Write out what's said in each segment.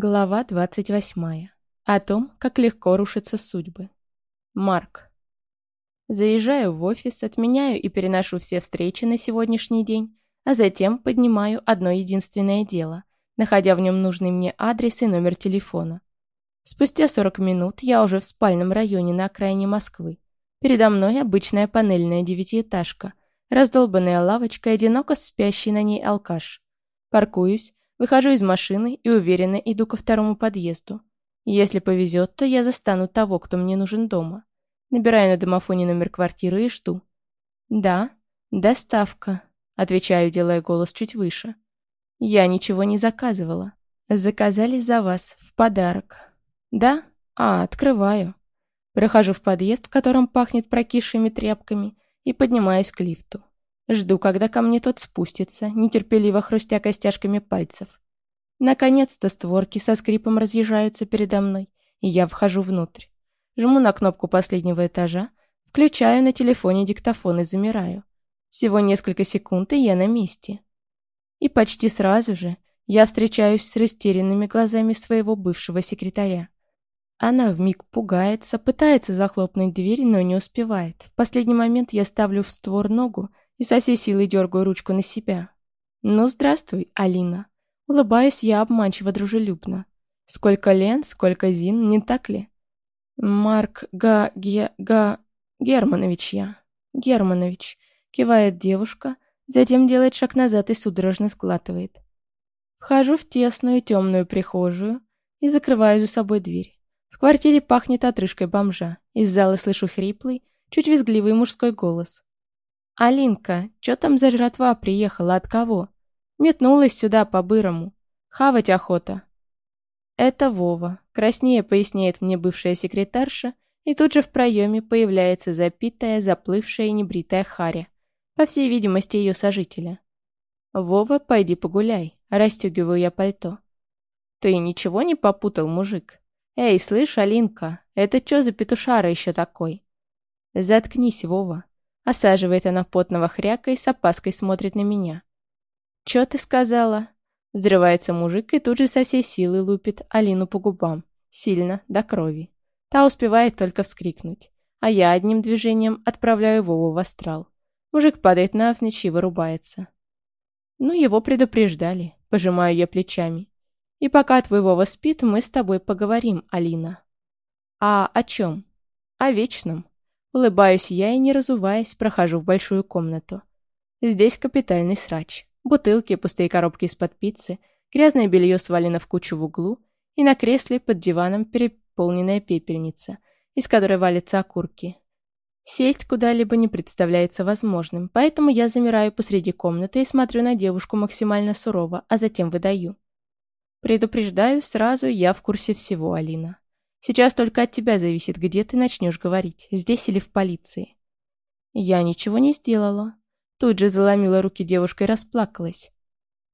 Глава 28. О том, как легко рушатся судьбы. Марк. Заезжаю в офис, отменяю и переношу все встречи на сегодняшний день, а затем поднимаю одно единственное дело, находя в нем нужный мне адрес и номер телефона. Спустя 40 минут я уже в спальном районе на окраине Москвы. Передо мной обычная панельная девятиэтажка, раздолбанная лавочка и одиноко спящий на ней алкаш. Паркуюсь, Выхожу из машины и уверенно иду ко второму подъезду. Если повезет, то я застану того, кто мне нужен дома. Набираю на домофоне номер квартиры и жду. «Да, доставка», — отвечаю, делая голос чуть выше. «Я ничего не заказывала. Заказали за вас, в подарок». «Да? А, открываю». Прохожу в подъезд, в котором пахнет прокисшими тряпками, и поднимаюсь к лифту. Жду, когда ко мне тот спустится, нетерпеливо хрустя костяшками пальцев. Наконец-то створки со скрипом разъезжаются передо мной, и я вхожу внутрь. Жму на кнопку последнего этажа, включаю на телефоне диктофон и замираю. Всего несколько секунд, и я на месте. И почти сразу же я встречаюсь с растерянными глазами своего бывшего секретаря. Она вмиг пугается, пытается захлопнуть дверь, но не успевает. В последний момент я ставлю в створ ногу и со всей силы дергаю ручку на себя. «Ну, здравствуй, Алина». Улыбаюсь я обманчиво дружелюбно. «Сколько Лен, сколько Зин, не так ли?» «Марк Га... Ге... Га... Германович я. Германович», — кивает девушка, затем делает шаг назад и судорожно сглатывает. Вхожу в тесную темную прихожую и закрываю за собой дверь. В квартире пахнет отрыжкой бомжа. Из зала слышу хриплый, чуть визгливый мужской голос. «Алинка, чё там за жратва приехала, от кого?» Метнулась сюда по-бырому. Хавать охота. Это Вова. Краснее поясняет мне бывшая секретарша, и тут же в проеме появляется запитая, заплывшая и небритая Харя. По всей видимости, ее сожителя. «Вова, пойди погуляй», — расстегиваю я пальто. «Ты ничего не попутал, мужик? Эй, слышь, Алинка, это чё за петушара еще такой?» «Заткнись, Вова», Осаживает она потного хряка и с опаской смотрит на меня. «Чё ты сказала?» Взрывается мужик и тут же со всей силы лупит Алину по губам. Сильно, до крови. Та успевает только вскрикнуть. А я одним движением отправляю Вову в астрал. Мужик падает навзничь и вырубается. Ну, его предупреждали. Пожимаю я плечами. И пока твой Вова спит, мы с тобой поговорим, Алина. А о чем? О вечном. Улыбаюсь я и, не разуваясь, прохожу в большую комнату. Здесь капитальный срач. Бутылки, пустые коробки из-под пиццы, грязное белье свалено в кучу в углу, и на кресле под диваном переполненная пепельница, из которой валятся окурки. Сесть куда-либо не представляется возможным, поэтому я замираю посреди комнаты и смотрю на девушку максимально сурово, а затем выдаю. Предупреждаю сразу, я в курсе всего, Алина. Сейчас только от тебя зависит, где ты начнешь говорить, здесь или в полиции. Я ничего не сделала. Тут же заломила руки девушка и расплакалась.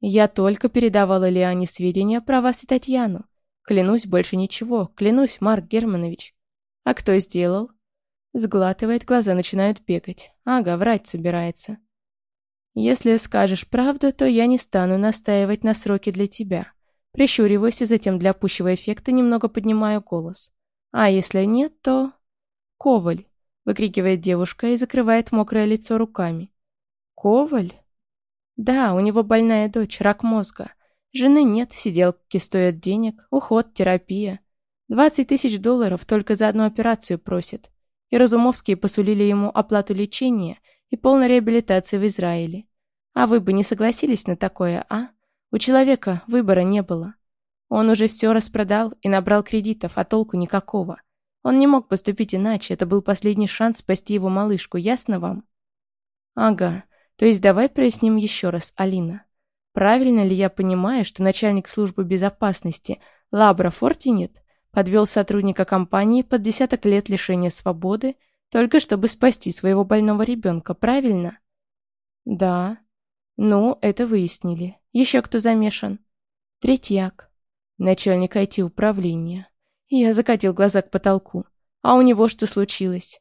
Я только передавала Лиане сведения про вас и Татьяну. Клянусь, больше ничего. Клянусь, Марк Германович. А кто сделал? Сглатывает, глаза начинают бегать. Ага, врать собирается. Если скажешь правду, то я не стану настаивать на сроке для тебя. Прищуриваюсь и затем для пущего эффекта немного поднимаю голос. А если нет, то... «Коваль!» — выкрикивает девушка и закрывает мокрое лицо руками. «Коваль?» «Да, у него больная дочь, рак мозга. Жены нет, сиделки стоят денег, уход, терапия. Двадцать тысяч долларов только за одну операцию просит. И Разумовские посулили ему оплату лечения и полной реабилитации в Израиле. А вы бы не согласились на такое, а?» У человека выбора не было. Он уже все распродал и набрал кредитов, а толку никакого. Он не мог поступить иначе, это был последний шанс спасти его малышку, ясно вам? Ага, то есть давай проясним еще раз, Алина. Правильно ли я понимаю, что начальник службы безопасности Лабра Фортинет подвел сотрудника компании под десяток лет лишения свободы, только чтобы спасти своего больного ребенка, правильно? Да. Ну, это выяснили. Еще кто замешан? Третьяк. Начальник IT-управления. Я закатил глаза к потолку. А у него что случилось?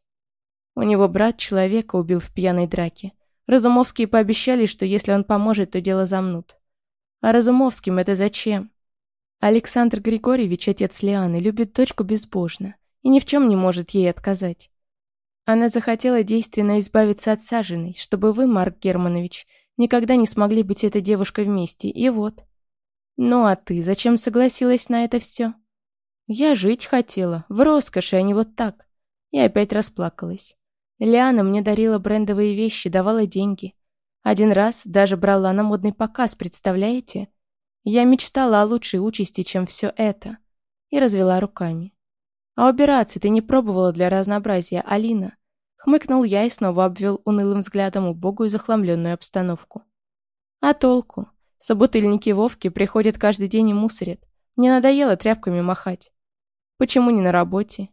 У него брат человека убил в пьяной драке. Разумовские пообещали, что если он поможет, то дело замнут. А Разумовским это зачем? Александр Григорьевич, отец Лианы, любит дочку безбожно и ни в чем не может ей отказать. Она захотела действенно избавиться от саженой, чтобы вы, Марк Германович, никогда не смогли быть этой девушкой вместе, и вот. Ну а ты зачем согласилась на это все? Я жить хотела, в роскоши, а не вот так. И опять расплакалась. Лиана мне дарила брендовые вещи, давала деньги. Один раз даже брала на модный показ, представляете? Я мечтала о лучшей участи, чем все это. И развела руками. А убираться ты не пробовала для разнообразия, Алина? Хмыкнул я и снова обвел унылым взглядом убогую захламленную обстановку. А толку? Собутыльники Вовки приходят каждый день и мусорят. Мне надоело тряпками махать. Почему не на работе?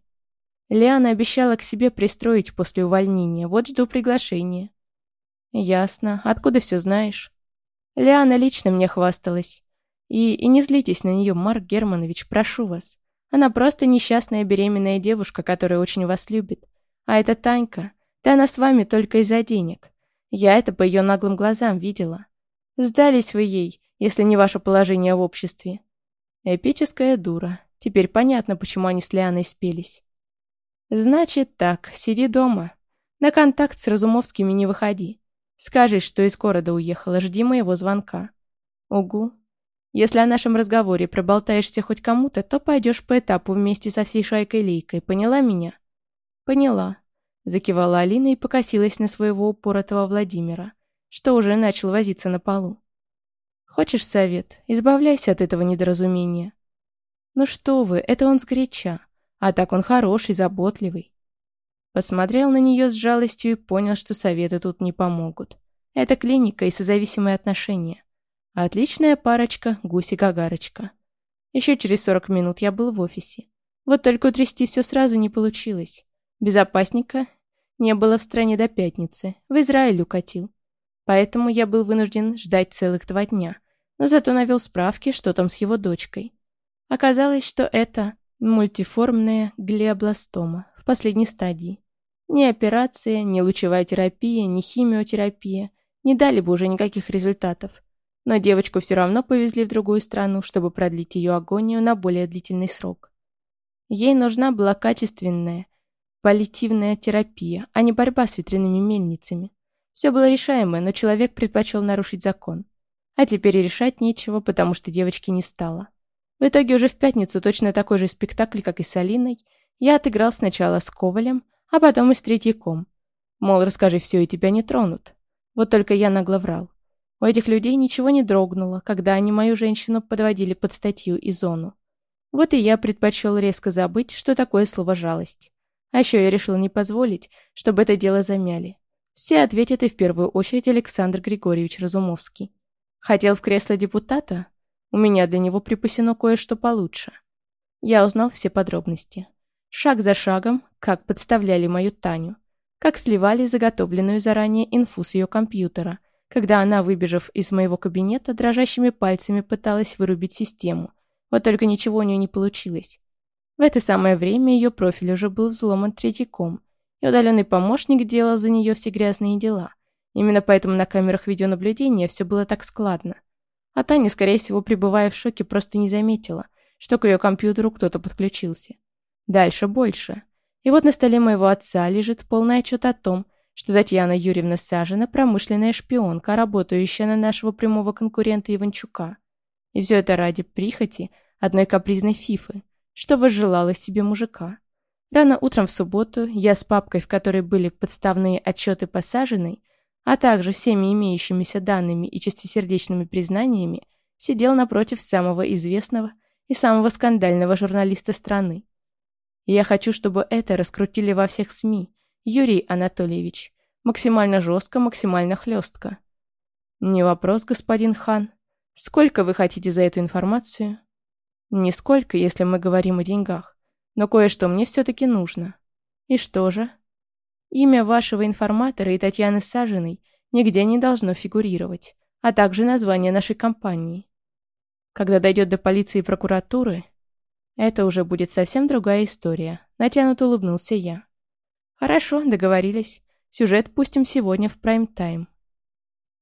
Лиана обещала к себе пристроить после увольнения. Вот жду приглашения. Ясно. Откуда все знаешь? Лиана лично мне хвасталась. И, и не злитесь на нее, Марк Германович, прошу вас. Она просто несчастная беременная девушка, которая очень вас любит. А это Танька. Да она с вами только из-за денег. Я это по ее наглым глазам видела. Сдались вы ей, если не ваше положение в обществе. Эпическая дура. Теперь понятно, почему они с Лианой спелись. Значит так, сиди дома. На контакт с Разумовскими не выходи. Скажешь, что из города уехала, жди моего звонка. Угу. Если о нашем разговоре проболтаешься хоть кому-то, то пойдешь по этапу вместе со всей шайкой-лейкой. Поняла меня? Поняла. Закивала Алина и покосилась на своего упоротого Владимира, что уже начал возиться на полу. Хочешь совет? Избавляйся от этого недоразумения. Ну что вы, это он сгоряча. А так он хороший, заботливый. Посмотрел на нее с жалостью и понял, что советы тут не помогут. Это клиника и созависимые отношения. Отличная парочка, гусь и гагарочка. Еще через 40 минут я был в офисе. Вот только утрясти все сразу не получилось. Безопасника не было в стране до пятницы, в Израиль укатил. Поэтому я был вынужден ждать целых два дня, но зато навел справки, что там с его дочкой. Оказалось, что это мультиформная глиобластома в последней стадии. Ни операция, ни лучевая терапия, ни химиотерапия не дали бы уже никаких результатов. Но девочку все равно повезли в другую страну, чтобы продлить ее агонию на более длительный срок. Ей нужна была качественная, паллиативная терапия, а не борьба с ветряными мельницами. Все было решаемо, но человек предпочел нарушить закон. А теперь и решать нечего, потому что девочки не стало. В итоге уже в пятницу точно такой же спектакль, как и с Алиной, я отыграл сначала с Ковалем, а потом и с Третьяком. Мол, расскажи все, и тебя не тронут. Вот только я нагло врал. У этих людей ничего не дрогнуло, когда они мою женщину подводили под статью и зону. Вот и я предпочел резко забыть, что такое слово «жалость». А еще я решил не позволить, чтобы это дело замяли. Все ответят и в первую очередь Александр Григорьевич Разумовский. Хотел в кресло депутата? У меня для него припасено кое-что получше. Я узнал все подробности. Шаг за шагом, как подставляли мою Таню. Как сливали заготовленную заранее инфу с ее компьютера – когда она, выбежав из моего кабинета, дрожащими пальцами пыталась вырубить систему. Вот только ничего у нее не получилось. В это самое время ее профиль уже был взломан третьяком, и удаленный помощник делал за нее все грязные дела. Именно поэтому на камерах видеонаблюдения все было так складно. А Таня, скорее всего, пребывая в шоке, просто не заметила, что к ее компьютеру кто-то подключился. Дальше больше. И вот на столе моего отца лежит полный отчет о том, что Татьяна Юрьевна Сажина – промышленная шпионка, работающая на нашего прямого конкурента Иванчука. И все это ради прихоти одной капризной фифы, что возжелала себе мужика. Рано утром в субботу я с папкой, в которой были подставные отчеты посаженной, а также всеми имеющимися данными и чистосердечными признаниями, сидел напротив самого известного и самого скандального журналиста страны. Я хочу, чтобы это раскрутили во всех СМИ, Юрий Анатольевич. Максимально жестко, максимально хлестко. Не вопрос, господин хан. Сколько вы хотите за эту информацию? Нисколько, если мы говорим о деньгах. Но кое-что мне все-таки нужно. И что же? Имя вашего информатора и Татьяны Сажиной нигде не должно фигурировать, а также название нашей компании. Когда дойдет до полиции и прокуратуры, это уже будет совсем другая история. Натянут улыбнулся я. Хорошо, договорились. Сюжет пустим сегодня в прайм-тайм.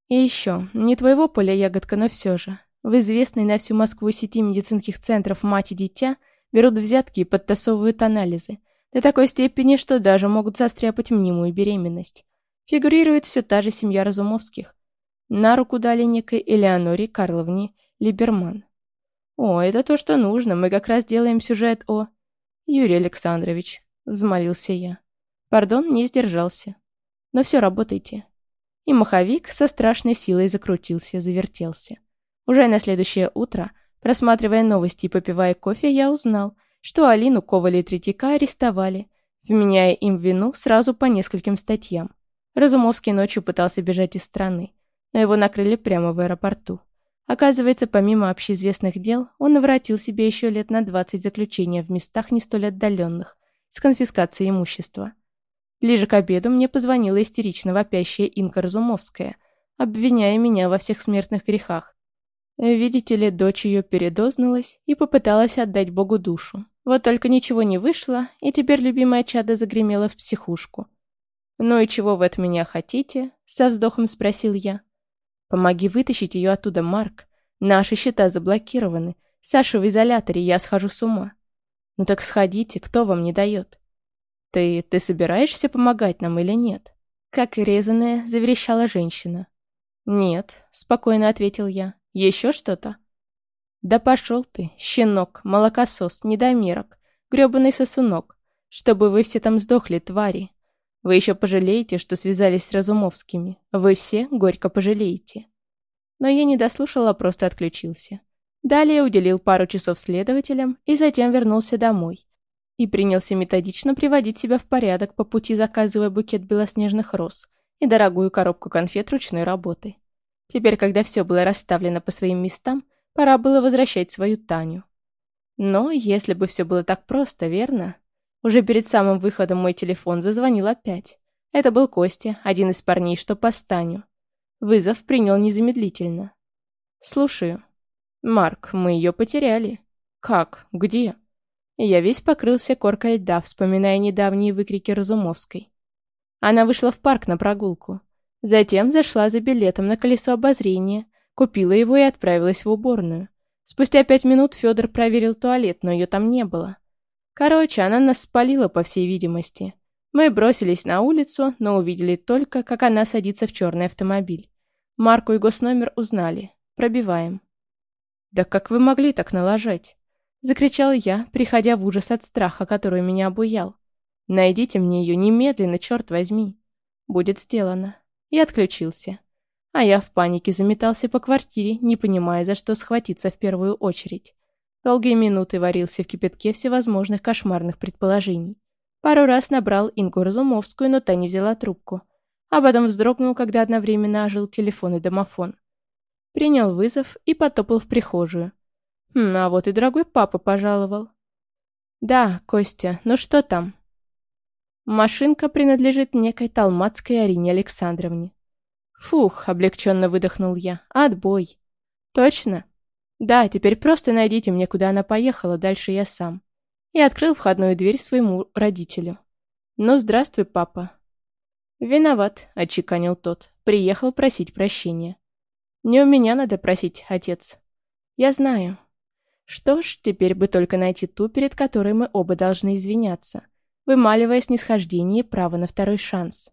И еще, не твоего поля ягодка, но все же. В известной на всю Москву сети медицинских центров «Мать и дитя» берут взятки и подтасовывают анализы. До такой степени, что даже могут застряпать мнимую беременность. Фигурирует все та же семья Разумовских. На руку дали некой Элеоноре Карловне Либерман. «О, это то, что нужно. Мы как раз делаем сюжет о...» «Юрий Александрович», — взмолился я. Пардон, не сдержался. «Но все, работайте». И маховик со страшной силой закрутился, завертелся. Уже на следующее утро, просматривая новости и попивая кофе, я узнал, что Алину Коваля и Третьяка арестовали, вменяя им вину сразу по нескольким статьям. Разумовский ночью пытался бежать из страны, но его накрыли прямо в аэропорту. Оказывается, помимо общеизвестных дел, он навратил себе еще лет на 20 заключения в местах не столь отдаленных, с конфискацией имущества. Ближе к обеду мне позвонила истерично вопящая Инка Разумовская, обвиняя меня во всех смертных грехах, Видите ли, дочь ее передознулась и попыталась отдать Богу душу. Вот только ничего не вышло, и теперь любимая чада загремела в психушку. «Ну и чего вы от меня хотите?» — со вздохом спросил я. «Помоги вытащить ее оттуда, Марк. Наши счета заблокированы. Саша в изоляторе, я схожу с ума». «Ну так сходите, кто вам не дает?» «Ты... ты собираешься помогать нам или нет?» Как и резаная, заверещала женщина. «Нет», — спокойно ответил я. Еще что-то? Да пошел ты, щенок, молокосос, недомерок, гребаный сосунок, чтобы вы все там сдохли, твари. Вы еще пожалеете, что связались с Разумовскими. Вы все горько пожалеете. Но я не дослушал, а просто отключился. Далее уделил пару часов следователям и затем вернулся домой. И принялся методично приводить себя в порядок по пути, заказывая букет белоснежных роз и дорогую коробку конфет ручной работы. Теперь, когда все было расставлено по своим местам, пора было возвращать свою Таню. Но если бы все было так просто, верно? Уже перед самым выходом мой телефон зазвонил опять. Это был Костя, один из парней, что по Станю. Вызов принял незамедлительно. «Слушаю». «Марк, мы ее потеряли». «Как? Где?» Я весь покрылся коркой льда, вспоминая недавние выкрики Разумовской. Она вышла в парк на прогулку. Затем зашла за билетом на колесо обозрения, купила его и отправилась в уборную. Спустя пять минут Федор проверил туалет, но ее там не было. Короче, она нас спалила, по всей видимости. Мы бросились на улицу, но увидели только, как она садится в черный автомобиль. Марку и госномер узнали. Пробиваем. «Да как вы могли так налажать?» Закричал я, приходя в ужас от страха, который меня обуял. «Найдите мне ее немедленно, черт возьми!» «Будет сделано», и отключился. А я в панике заметался по квартире, не понимая, за что схватиться в первую очередь. Долгие минуты варился в кипятке всевозможных кошмарных предположений. Пару раз набрал Ингу Разумовскую, но та не взяла трубку. А потом вздрогнул, когда одновременно ожил телефон и домофон. Принял вызов и потопал в прихожую. Хм, а вот и дорогой папа пожаловал. «Да, Костя, ну что там?» Машинка принадлежит некой Талмацкой Арине Александровне. Фух, облегченно выдохнул я. Отбой. Точно? Да, теперь просто найдите мне, куда она поехала, дальше я сам. И открыл входную дверь своему родителю. Ну, здравствуй, папа. Виноват, отчеканил тот. Приехал просить прощения. Не у меня надо просить, отец. Я знаю. Что ж, теперь бы только найти ту, перед которой мы оба должны извиняться вымаливая снисхождение и право на второй шанс.